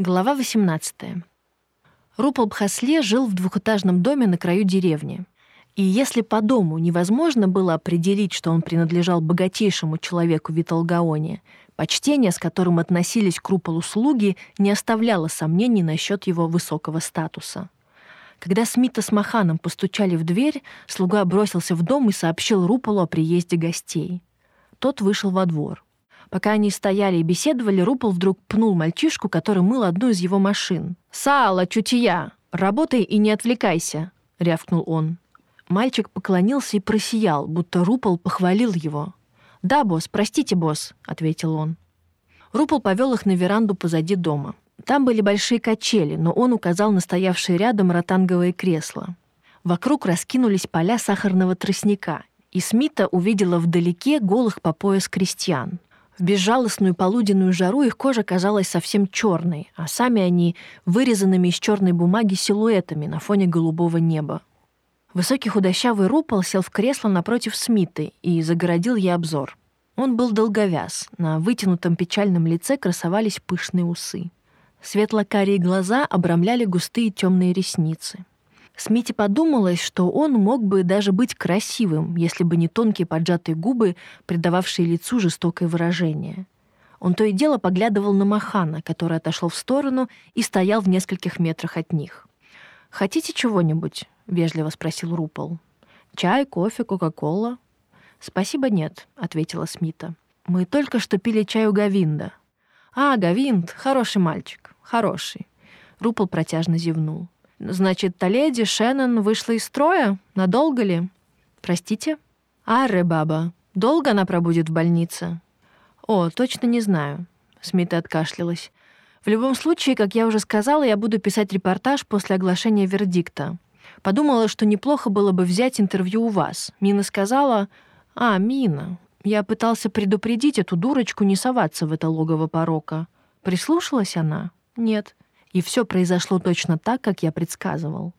Глава 18. Рупол Бхасле жил в двухэтажном доме на краю деревни. И если по дому невозможно было определить, что он принадлежал богатейшему человеку Виталгаоне, почтение, с которым относились к Руполу слуги, не оставляло сомнений насчет его высокого статуса. Когда Смита с Маханом постучали в дверь, слуга бросился в дом и сообщил Руполу о приезде гостей. Тот вышел во двор. Пока они стояли и беседовали, Рупол вдруг пнул мальчишку, который мыл одну из его машин. «Саала, чутия! Работай и не отвлекайся!» — рявкнул он. Мальчик поклонился и просиял, будто Рупол похвалил его. «Да, босс, простите, босс», — ответил он. Рупол повел их на веранду позади дома. Там были большие качели, но он указал на стоявшие рядом ротанговые кресла. Вокруг раскинулись поля сахарного тростника, и Смита увидела вдалеке голых по пояс крестьян. В безжалостную полуденную жару их кожа казалась совсем черной, а сами они вырезанными из черной бумаги силуэтами на фоне голубого неба. Высокий худощавый Рупол сел в кресло напротив Смиты и загородил ей обзор. Он был долговяз, на вытянутом печальном лице красовались пышные усы. Светло-карие глаза обрамляли густые темные ресницы. Смите подумалось, что он мог бы даже быть красивым, если бы не тонкие поджатые губы, придававшие лицу жестокое выражение. Он то и дело поглядывал на Махана, который отошел в сторону и стоял в нескольких метрах от них. «Хотите чего-нибудь?» — вежливо спросил Рупол. «Чай, кофе, кока-кола?» «Спасибо, нет», — ответила Смита. «Мы только что пили чай у Гавинда». «А, Гавинд, хороший мальчик, хороший». Рупол протяжно зевнул. Значит, та леди Шеннон вышла из строя? Надолго ли? Простите? Арре, баба. Долго она пробудет в больнице? О, точно не знаю. Смита откашлялась. В любом случае, как я уже сказала, я буду писать репортаж после оглашения вердикта. Подумала, что неплохо было бы взять интервью у вас. Мина сказала... А, Мина. Я пытался предупредить эту дурочку не соваться в это логово порока. Прислушалась она? Нет. И все произошло точно так, как я предсказывал.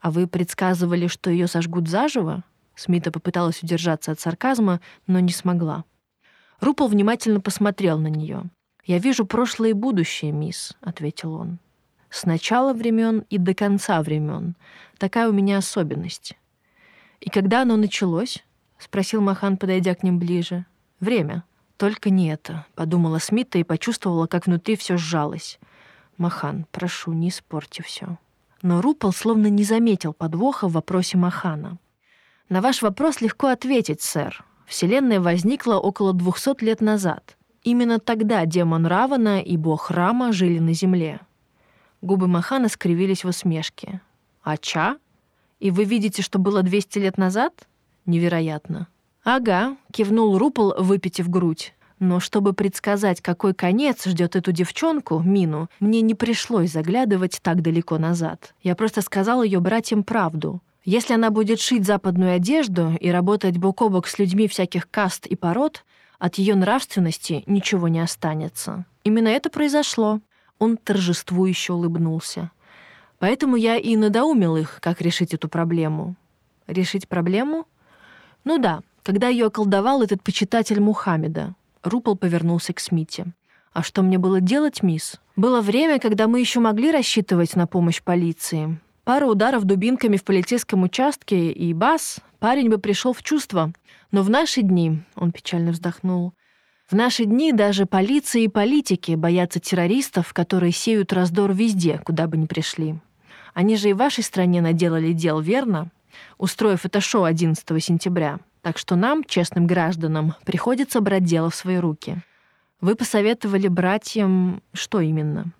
А вы предсказывали, что ее сожгут заживо? Смита попыталась удержаться от сарказма, но не смогла. Рупол внимательно посмотрел на нее. «Я вижу прошлое и будущее, мисс», — ответил он. «С начала времен и до конца времен. Такая у меня особенность». «И когда оно началось?» — спросил Махан, подойдя к ним ближе. «Время». «Только не это», — подумала Смита и почувствовала, как внутри все сжалось. Махан, прошу, не испорти все. Но Рупол словно не заметил подвоха в вопросе Махана. На ваш вопрос легко ответить, сэр. Вселенная возникла около 200 лет назад. Именно тогда демон Равана и бог Рама жили на земле. Губы Махана скривились в усмешке. «Ача? И вы видите, что было 200 лет назад? Невероятно». «Ага», — кивнул Рупол, выпитив грудь. Но чтобы предсказать, какой конец ждет эту девчонку, Мину, мне не пришлось заглядывать так далеко назад. Я просто сказал ее братьям правду. Если она будет шить западную одежду и работать бок о бок с людьми всяких каст и пород, от ее нравственности ничего не останется. Именно это произошло. Он торжествующе улыбнулся. Поэтому я и надоумил их, как решить эту проблему. Решить проблему? Ну да, когда ее околдовал этот почитатель Мухаммеда. Рупол повернулся к Смите. «А что мне было делать, мисс? Было время, когда мы еще могли рассчитывать на помощь полиции. Пара ударов дубинками в полицейском участке, и бас, парень бы пришел в чувство. Но в наши дни...» — он печально вздохнул. «В наши дни даже полиция и политики боятся террористов, которые сеют раздор везде, куда бы ни пришли. Они же и в вашей стране наделали дел, верно? Устроив это шоу 11 сентября. Так что нам, честным гражданам, приходится брать дело в свои руки. Вы посоветовали братьям что именно?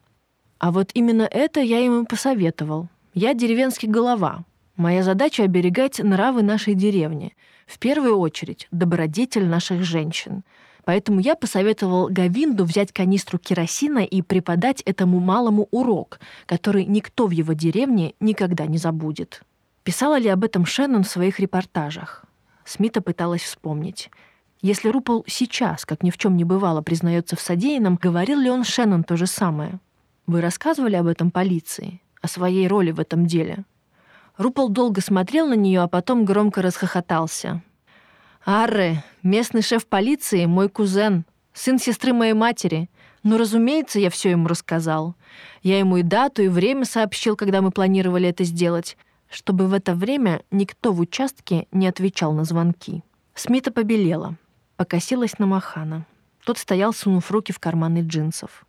А вот именно это я им и посоветовал. Я деревенский голова. Моя задача — оберегать нравы нашей деревни. В первую очередь, добродетель наших женщин. Поэтому я посоветовал Гавинду взять канистру керосина и преподать этому малому урок, который никто в его деревне никогда не забудет. Писала ли об этом Шеннон в своих репортажах? Смита пыталась вспомнить. Если Рупол сейчас, как ни в чем не бывало, признается в содеянном, говорил ли он Шеннон то же самое? Вы рассказывали об этом полиции? О своей роли в этом деле? Рупол долго смотрел на нее, а потом громко расхохотался. «Арре, местный шеф полиции — мой кузен, сын сестры моей матери. Ну, разумеется, я все ему рассказал. Я ему и дату, и время сообщил, когда мы планировали это сделать, чтобы в это время никто в участке не отвечал на звонки. Смита побелела, покосилась на Махана. Тот стоял, сунув руки в карманы джинсов.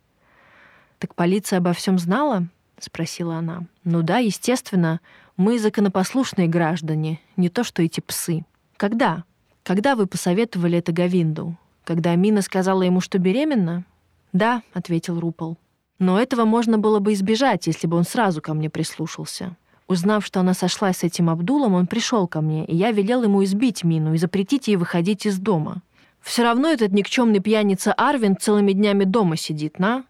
«Так полиция обо всем знала?» — спросила она. «Ну да, естественно. Мы законопослушные граждане, не то что эти псы. Когда? Когда вы посоветовали это Гавинду? Когда Мина сказала ему, что беременна?» «Да», — ответил Рупол. «Но этого можно было бы избежать, если бы он сразу ко мне прислушался. Узнав, что она сошлась с этим Абдулом, он пришел ко мне, и я велел ему избить Мину и запретить ей выходить из дома. Все равно этот никчемный пьяница Арвин целыми днями дома сидит, на?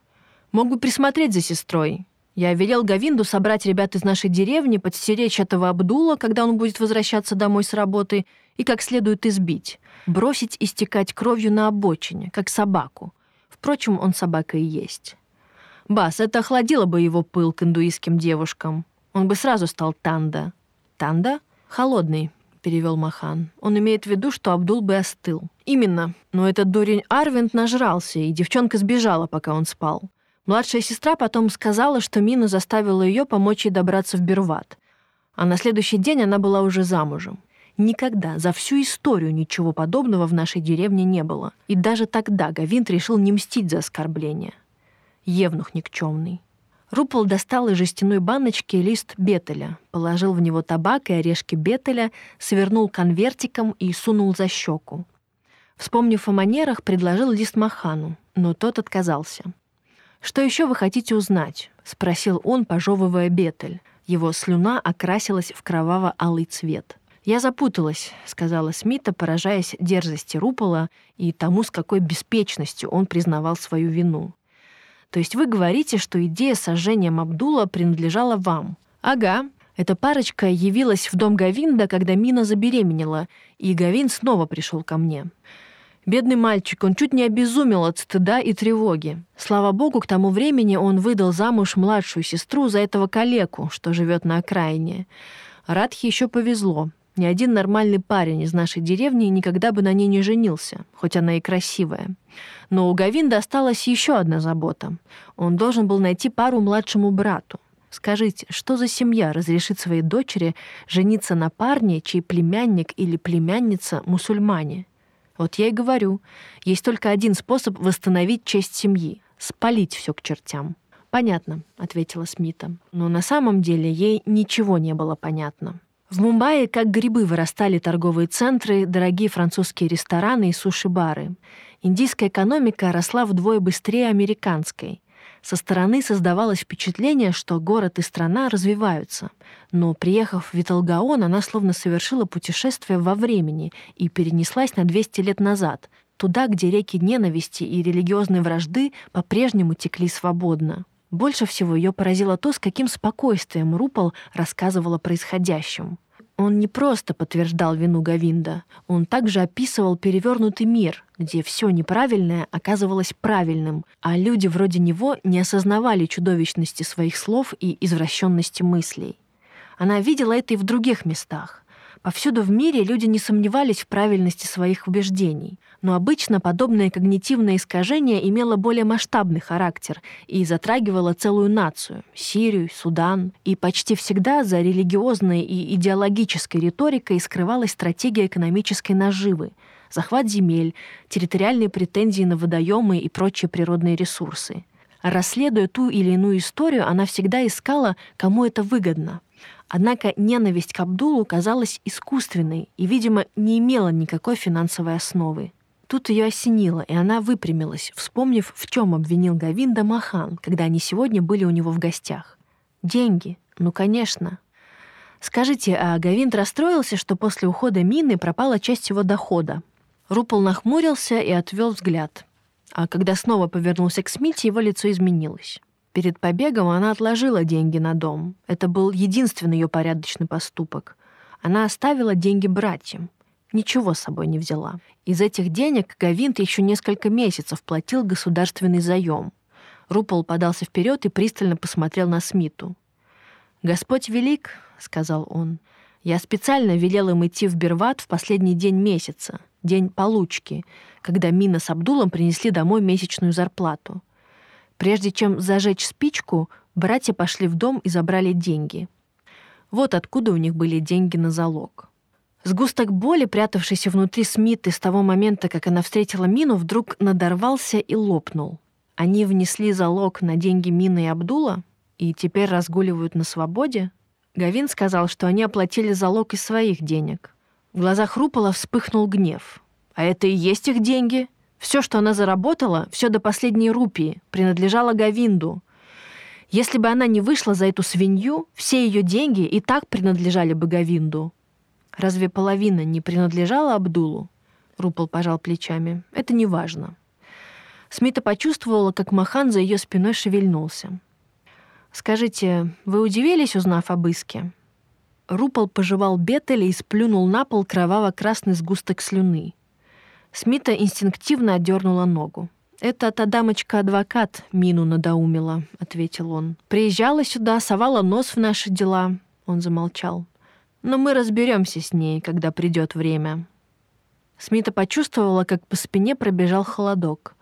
Мог бы присмотреть за сестрой. Я велел Гавинду собрать ребят из нашей деревни, подстеречь этого Абдула, когда он будет возвращаться домой с работы, и как следует избить. Бросить истекать кровью на обочине, как собаку. Впрочем, он собака и есть. Бас, это охладило бы его пыл к индуистским девушкам. Он бы сразу стал Танда. Танда? Холодный, перевел Махан. Он имеет в виду, что Абдул бы остыл. Именно. Но этот дурень Арвинд нажрался, и девчонка сбежала, пока он спал. Младшая сестра потом сказала, что Мина заставила ее помочь ей добраться в Берват. А на следующий день она была уже замужем. Никогда за всю историю ничего подобного в нашей деревне не было. И даже тогда Гавинт решил не мстить за оскорбление. Евнух никчемный. Рупол достал из жестяной баночки лист бетеля, положил в него табак и орешки бетеля, свернул конвертиком и сунул за щеку. Вспомнив о манерах, предложил лист Махану, но тот отказался. «Что еще вы хотите узнать?» — спросил он, пожевывая бетель. Его слюна окрасилась в кроваво-алый цвет — «Я запуталась», — сказала Смита, поражаясь дерзости Рупола и тому, с какой беспечностью он признавал свою вину. «То есть вы говорите, что идея с сожжением Абдула принадлежала вам?» «Ага», эта парочка явилась в дом Гавинда, когда Мина забеременела, и Гавин снова пришел ко мне. Бедный мальчик, он чуть не обезумел от стыда и тревоги. Слава богу, к тому времени он выдал замуж младшую сестру за этого калеку, что живет на окраине. Радхе еще повезло. Ни один нормальный парень из нашей деревни никогда бы на ней не женился, хоть она и красивая. Но у Гавинда осталась еще одна забота. Он должен был найти пару младшему брату. Скажите, что за семья разрешит своей дочери жениться на парне, чей племянник или племянница мусульмане? Вот я и говорю, есть только один способ восстановить честь семьи — спалить все к чертям. «Понятно», — ответила Смита. Но на самом деле ей ничего не было понятно. В Мумбаи как грибы вырастали торговые центры, дорогие французские рестораны и суши-бары. Индийская экономика росла вдвое быстрее американской. Со стороны создавалось впечатление, что город и страна развиваются. Но, приехав в Виталгаон, она словно совершила путешествие во времени и перенеслась на 200 лет назад, туда, где реки ненависти и религиозной вражды по-прежнему текли свободно. Больше всего ее поразило то, с каким спокойствием Рупол рассказывал о происходящем. Он не просто подтверждал вину Гавинда, он также описывал перевернутый мир, где все неправильное оказывалось правильным, а люди вроде него не осознавали чудовищности своих слов и извращенности мыслей. Она видела это и в других местах. Повсюду в мире люди не сомневались в правильности своих убеждений, но обычно подобное когнитивное искажение имело более масштабный характер и затрагивало целую нацию — Сирию, Судан. И почти всегда за религиозной и идеологической риторикой скрывалась стратегия экономической наживы — захват земель, территориальные претензии на водоемы и прочие природные ресурсы. Расследуя ту или иную историю, она всегда искала, кому это выгодно — Однако ненависть к Абдулу казалась искусственной и, видимо, не имела никакой финансовой основы. Тут ее осенило, и она выпрямилась, вспомнив, в чем обвинил Гавинда Махан, когда они сегодня были у него в гостях. Деньги. Ну, конечно. Скажите, а Гавинд расстроился, что после ухода Мины пропала часть его дохода? Рупол нахмурился и отвел взгляд. А когда снова повернулся к Смите, его лицо изменилось. Перед побегом она отложила деньги на дом. Это был единственный ее порядочный поступок. Она оставила деньги братьям. Ничего с собой не взяла. Из этих денег Гавинт еще несколько месяцев платил государственный заем. Рупол подался вперед и пристально посмотрел на Смиту. «Господь велик», — сказал он. «Я специально велел им идти в Берват в последний день месяца, день получки, когда Мина с Абдулом принесли домой месячную зарплату. Прежде чем зажечь спичку, братья пошли в дом и забрали деньги. Вот откуда у них были деньги на залог. Сгусток боли, прятавшийся внутри Смиты с того момента, как она встретила Мину, вдруг надорвался и лопнул. Они внесли залог на деньги Мины и Абдула и теперь разгуливают на свободе. Гавин сказал, что они оплатили залог из своих денег. В глазах Рупола вспыхнул гнев. «А это и есть их деньги? Все, что она заработала, все до последней рупии, принадлежало Гавинду. Если бы она не вышла за эту свинью, все ее деньги и так принадлежали бы Гавинду. Разве половина не принадлежала Абдулу? Рупол пожал плечами. Это не важно. Смита почувствовала, как Махан за ее спиной шевельнулся. «Скажите, вы удивились, узнав об иске?» Рупол пожевал бетеля и сплюнул на пол кроваво-красный сгусток слюны. Смита инстинктивно отдернула ногу. «Это та дамочка-адвокат Мину надоумила», — ответил он. «Приезжала сюда, совала нос в наши дела». Он замолчал. «Но мы разберемся с ней, когда придет время». Смита почувствовала, как по спине пробежал холодок.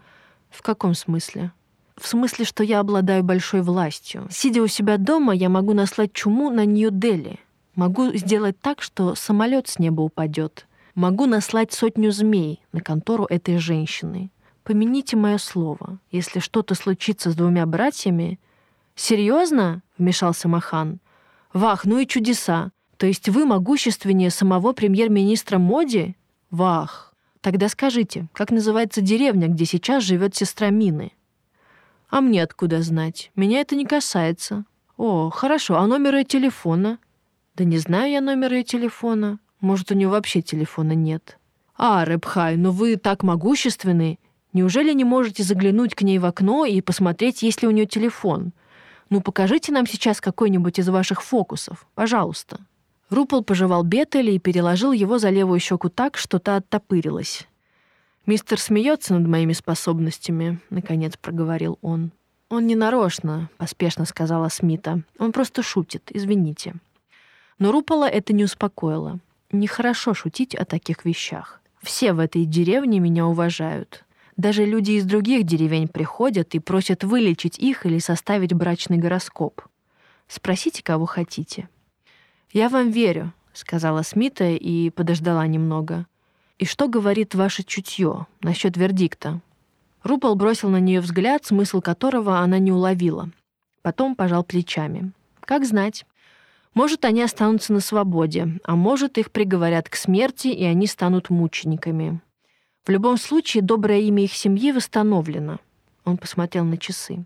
«В каком смысле?» В смысле, что я обладаю большой властью. Сидя у себя дома, я могу наслать чуму на Нью-Дели. Могу сделать так, что самолет с неба упадет. Могу наслать сотню змей на контору этой женщины. Помяните мое слово. Если что-то случится с двумя братьями... Серьезно? вмешался Махан. Вах, ну и чудеса. То есть вы могущественнее самого премьер-министра Моди? Вах. Тогда скажите, как называется деревня, где сейчас живет сестра Мины? А мне откуда знать? Меня это не касается. О, хорошо, а номер ее телефона? Да не знаю я номер ее телефона. Может, у нее вообще телефона нет. А, Рэбхай, ну вы так могущественны. Неужели не можете заглянуть к ней в окно и посмотреть, есть ли у нее телефон? Ну, покажите нам сейчас какой-нибудь из ваших фокусов, пожалуйста. Рупол пожевал Беттеля и переложил его за левую щеку так, что та оттопырилась. «Мистер смеется над моими способностями», — наконец проговорил он. «Он не нарочно», — поспешно сказала Смита. «Он просто шутит, извините». Но Рупола это не успокоило. Нехорошо шутить о таких вещах. Все в этой деревне меня уважают. Даже люди из других деревень приходят и просят вылечить их или составить брачный гороскоп. Спросите, кого хотите. «Я вам верю», — сказала Смита и подождала немного. И что говорит ваше чутье насчет вердикта? Рупол бросил на нее взгляд, смысл которого она не уловила. Потом пожал плечами. Как знать. Может, они останутся на свободе, а может, их приговорят к смерти, и они станут мучениками. В любом случае, доброе имя их семьи восстановлено. Он посмотрел на часы.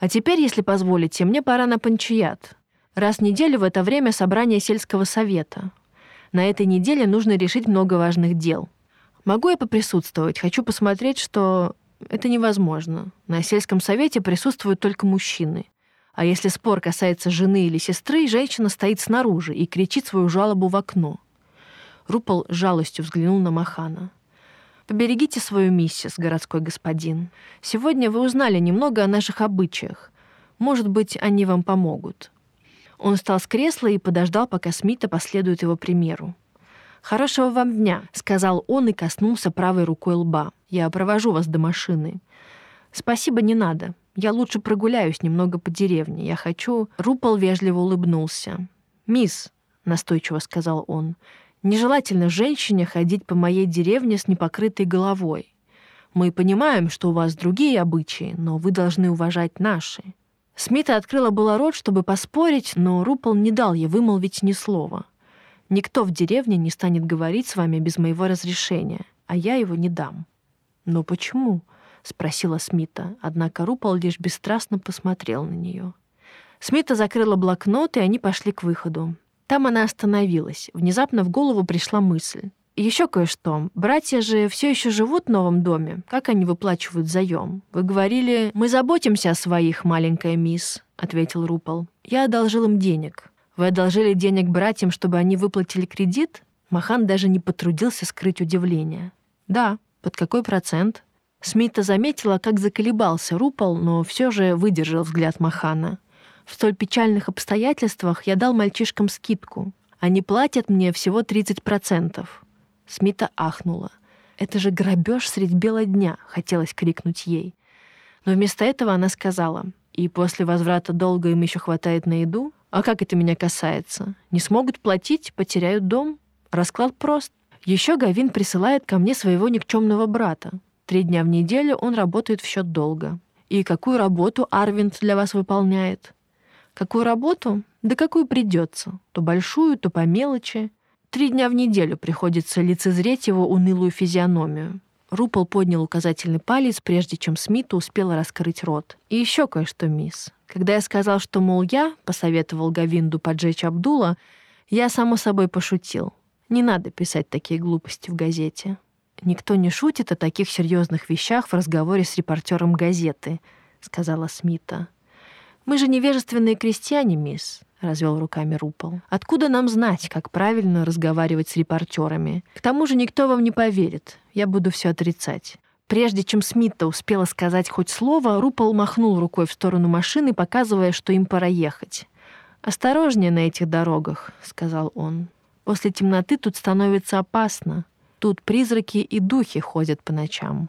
А теперь, если позволите, мне пора на панчият. Раз в неделю в это время собрание сельского совета. На этой неделе нужно решить много важных дел. Могу я поприсутствовать? Хочу посмотреть, что это невозможно. На сельском совете присутствуют только мужчины. А если спор касается жены или сестры, женщина стоит снаружи и кричит свою жалобу в окно. Рупол жалостью взглянул на Махана. «Поберегите свою миссис, городской господин. Сегодня вы узнали немного о наших обычаях. Может быть, они вам помогут. Он встал с кресла и подождал, пока Смита последует его примеру. «Хорошего вам дня», — сказал он и коснулся правой рукой лба. «Я провожу вас до машины». «Спасибо, не надо. Я лучше прогуляюсь немного по деревне. Я хочу...» Рупол вежливо улыбнулся. «Мисс», — настойчиво сказал он, — «нежелательно женщине ходить по моей деревне с непокрытой головой. Мы понимаем, что у вас другие обычаи, но вы должны уважать наши. Смита открыла было рот, чтобы поспорить, но Рупол не дал ей вымолвить ни слова. «Никто в деревне не станет говорить с вами без моего разрешения, а я его не дам». «Но почему?» — спросила Смита, однако Рупол лишь бесстрастно посмотрел на нее. Смита закрыла блокнот, и они пошли к выходу. Там она остановилась. Внезапно в голову пришла мысль. Еще кое-что. Братья же все еще живут в новом доме. Как они выплачивают заем? Вы говорили, мы заботимся о своих, маленькая мисс, ответил Рупол. Я одолжил им денег. Вы одолжили денег братьям, чтобы они выплатили кредит? Махан даже не потрудился скрыть удивление. Да. Под какой процент? Смита заметила, как заколебался Рупол, но все же выдержал взгляд Махана. В столь печальных обстоятельствах я дал мальчишкам скидку. Они платят мне всего 30%. Смита ахнула. «Это же грабеж средь бела дня!» — хотелось крикнуть ей. Но вместо этого она сказала, «И после возврата долга им еще хватает на еду? А как это меня касается? Не смогут платить, потеряют дом? Расклад прост. Еще Гавин присылает ко мне своего никчемного брата. Три дня в неделю он работает в счет долга. И какую работу Арвинд для вас выполняет? Какую работу? Да какую придется. То большую, то по мелочи. Три дня в неделю приходится лицезреть его унылую физиономию. Рупол поднял указательный палец, прежде чем Смита успела раскрыть рот. «И еще кое-что, мисс. Когда я сказал, что, мол, я посоветовал Гавинду поджечь Абдула, я, само собой, пошутил. Не надо писать такие глупости в газете. Никто не шутит о таких серьезных вещах в разговоре с репортером газеты», — сказала Смита. «Мы же невежественные крестьяне, мисс. — развел руками Рупол. «Откуда нам знать, как правильно разговаривать с репортерами? К тому же никто вам не поверит. Я буду все отрицать». Прежде чем Смитта успела сказать хоть слово, Рупол махнул рукой в сторону машины, показывая, что им пора ехать. «Осторожнее на этих дорогах», — сказал он. «После темноты тут становится опасно. Тут призраки и духи ходят по ночам».